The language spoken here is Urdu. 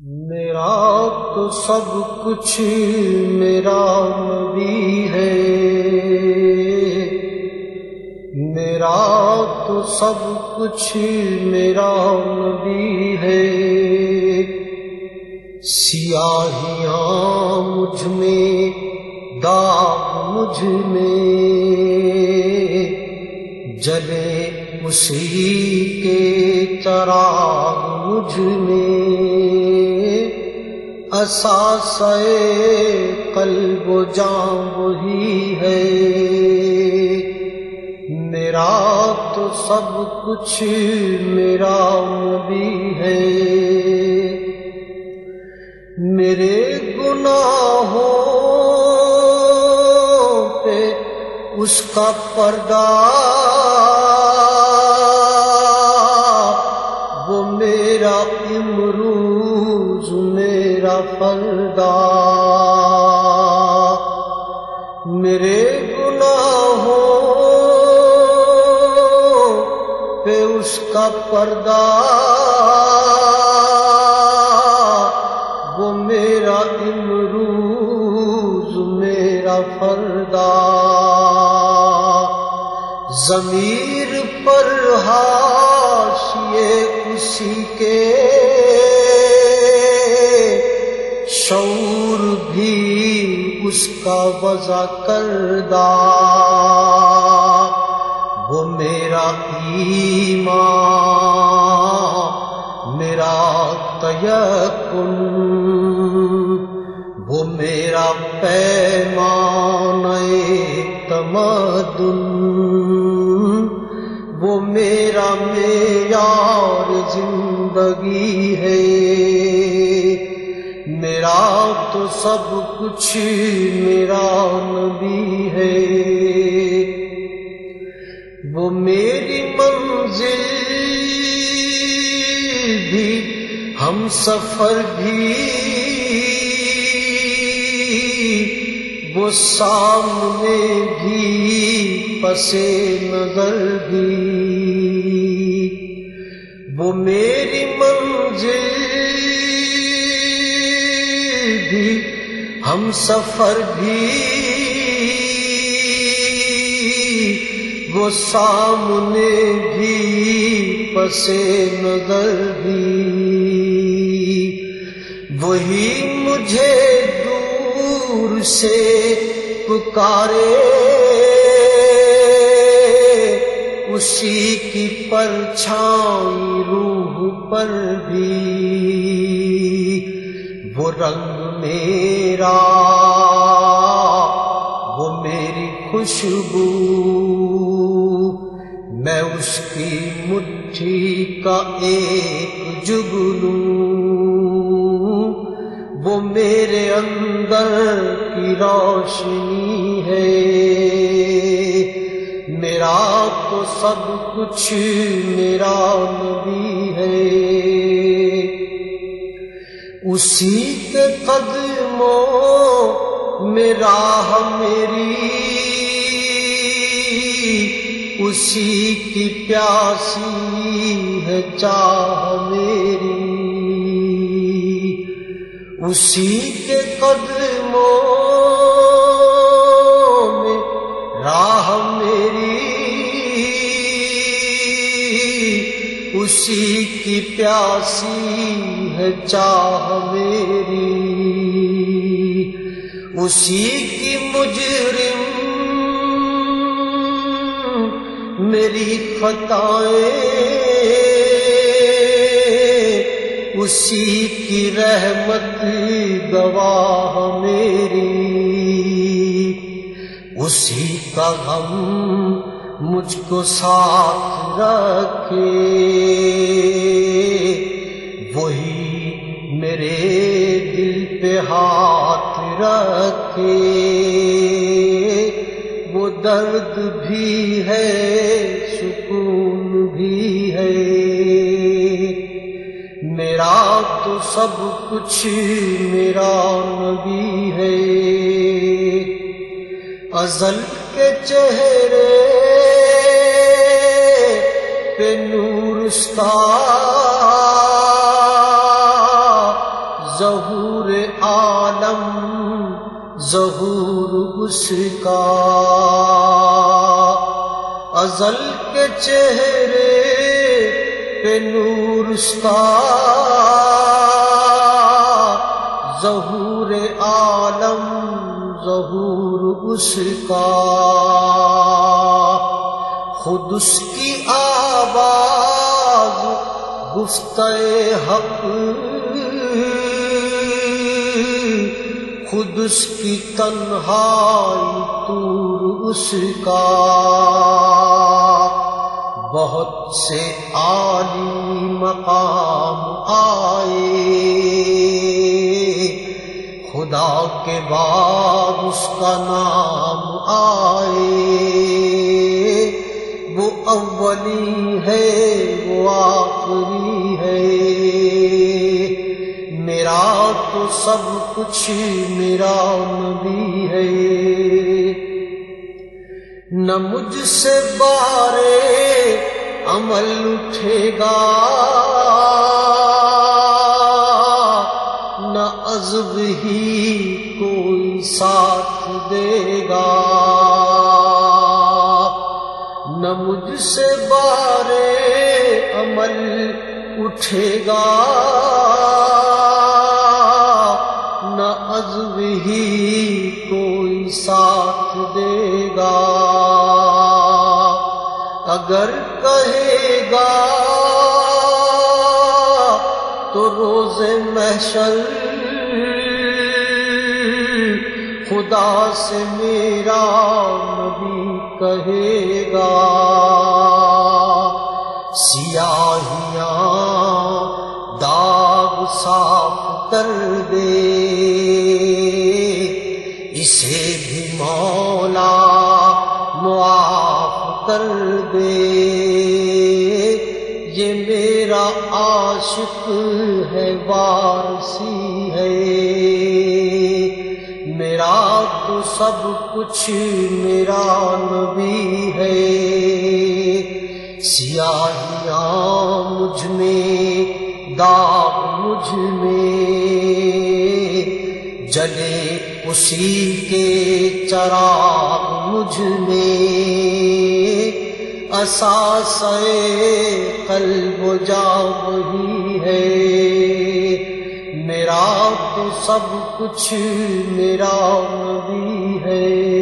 میرا تو سب کچھ میرا نبی ہے۔ میرا تو سب کچھ میرا نبی ہے۔ سیاہیاں مجھ میں، داغ مجھ میں۔ جلے اسی کے چراغ مجھ میں۔ اساس قلب و جان وہی ہے۔ میرا تو سب کچھ میرا نبی ہے۔ میرے گناہوں پہ اس کا پردہ وہ میرا امروز فردا میرے گناہوں پہ اس کا پردہ وہ میرا امروز میرا فردا ضمیر پر حاشیے اسی کے شعور بھی اس کا وضع کردہ۔ وہ میرا ایمان، میرا تیقن وہ میرا پیمان تمدن۔ وہ میرا معیار زندگی ہے۔ میرا تو سب کچھ میرا نبی ہے۔ وہ میری منزل بھی ہم سفر بھی۔ وہ سامنے بھی، پسے نظر بھی۔ وہ میری منزل ہم سفر بھی وہ سامنے بھی پسے نظر بھی وہی مجھے دور سے پکارے اسی کی پرچھائی روح پر بھی وہ رنگ میرا، وہ میری خوشبو۔ میں اس کی مٹھی کا ایک جگلوں وہ میرے اندر کی روشنی ہے۔ میرا تو سب کچھ میرا نبی ہے۔ اسی کے قدموں میں راہ میری، اسی کی پیاسی ہے چاہ میری۔ اسی کے قدموں میں راہ اسی کی پیاسی ہے چاہ میری۔ اسی کی مجرم میری خطائیں۔ اسی کی رحمت گواہ میری۔ اسی کا غم مجھ کو ساتھ رکھے۔ وہی میرے دل پہ ہاتھ رکھے۔ وہ درد بھی ہے، سکون بھی ہے۔ میرا تو سب کچھ میرا نبی ہے۔ ازل کے چہرے پہ نور ظہور عالم، ظہور اس کا ازل کے چہرے پہ نور ظہور عالم، ظہور اس کا خود اس کی آواز گفت حق خود اس کی تنہائی تور اس کا بہت سے عالی مقام آئے خدا کے بعد اس کا نام آئے اولی ہے، وہ آخری ہے۔ میرا تو سب کچھ میرا نبی ہے۔ نہ مجھ سے بارے عمل اٹھے گا، نہ عزب ہی کوئی ساتھ دے گا۔ سے بارے عمل اٹھے گا۔ نہ عزب ہی کوئی ساتھ دے گا۔ اگر کہے گا تو روز محشر خدا سے میرا نبی کہے گا۔ داغ صاف کر دے۔ اسے بھی مولا معاف کر دے۔ یہ میرا عاشق ہے، وارسی ہے۔ میرا تو سب کچھ میرا نبی ہے۔ سیاہیاں مجھ میں داغ مجھ میں جلے اسی کے چراغ مجھ میں اساس قلب و جا وہی ہے۔ میرا تو سب کچھ میرا نبی ہے۔